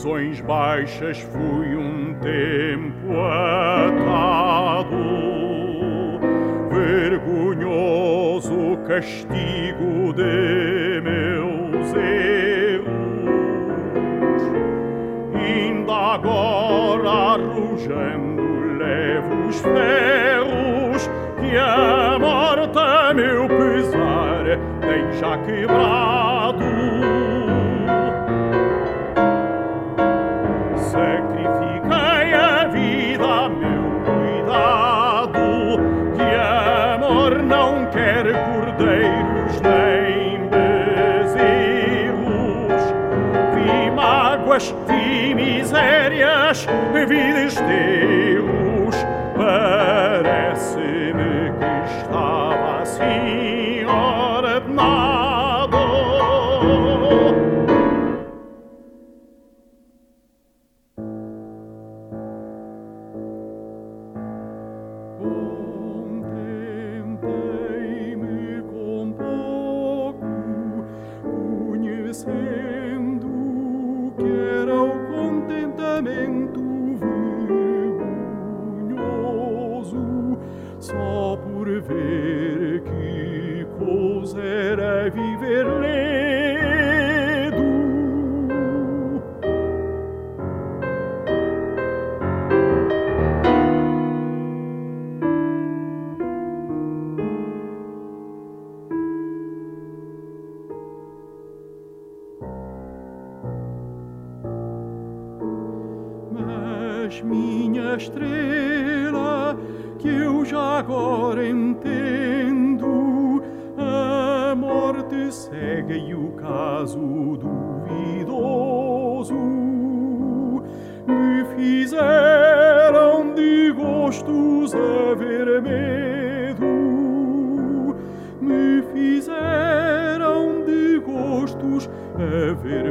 prisões baixas fui um tempo atado. Vergonhoso castigo de meus erros. Ainda agora arrojando levo os ferros que a morte, meu pesar, tem já quebrado. mágoas, vi misérias, vi desterros. Parece-me que estava assim ordenado. Contemplei-me só por ver que coisa era viver ledo. Mas minha estrela, que eu já agora entendo, a morte segue e o caso duvidoso. Me fizeram de gostos haver medo, me fizeram de gostos haver